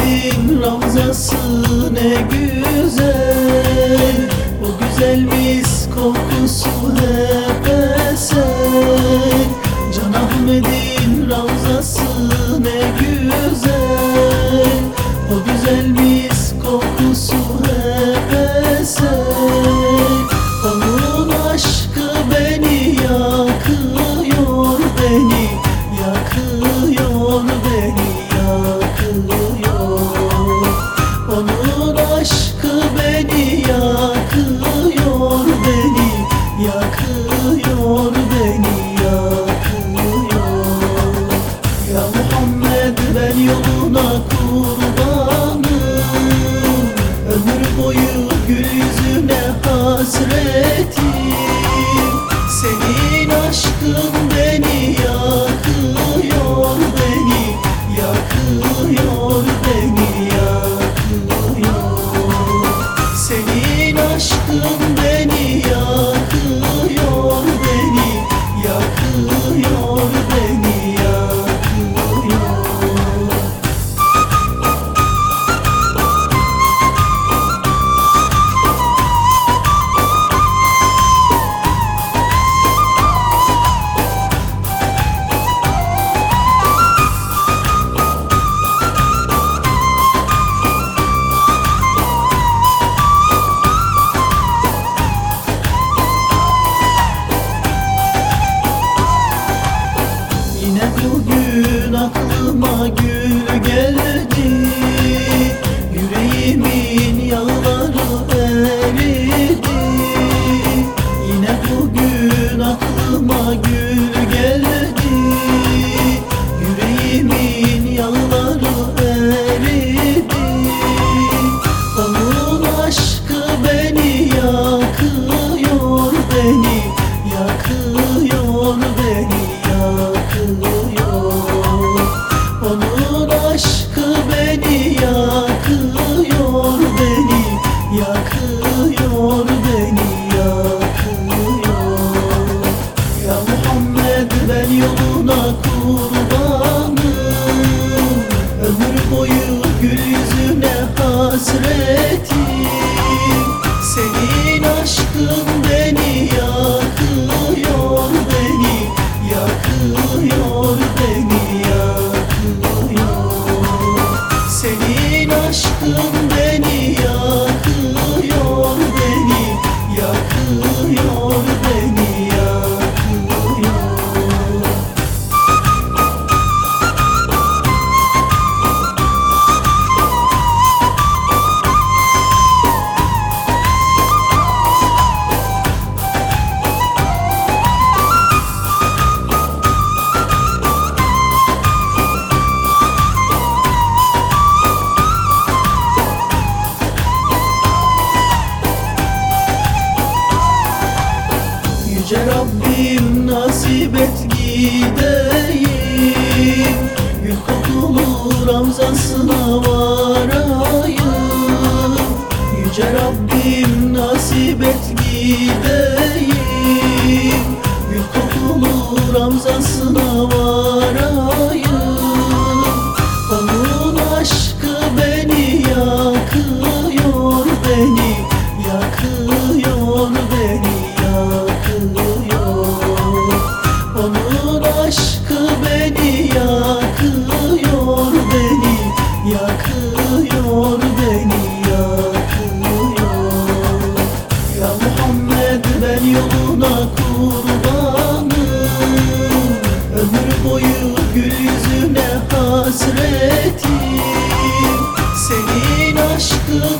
Nebi'nin ravzası ne güzel. O güzel mis kokusu hep eser. Can Ahmet'in kurbanım Ömür boyu gül yüzüne hasretim Senin aşkın beni yakıyor beni Yakıyor. Beni yakıyor. Senin aşkın beni yakıyor beni Yakıyor beni yakıyor Ya Muhammed ben yoluna kurbanım. Ömür boyu gül yüzüne hasretim. Senin aşkın gideyim. Gül kokulu Ramzasına varayım. Yüce Rabbim nasip et gideyim. Gül kokulu Ramzasına varayım hasretim. Senin aşkın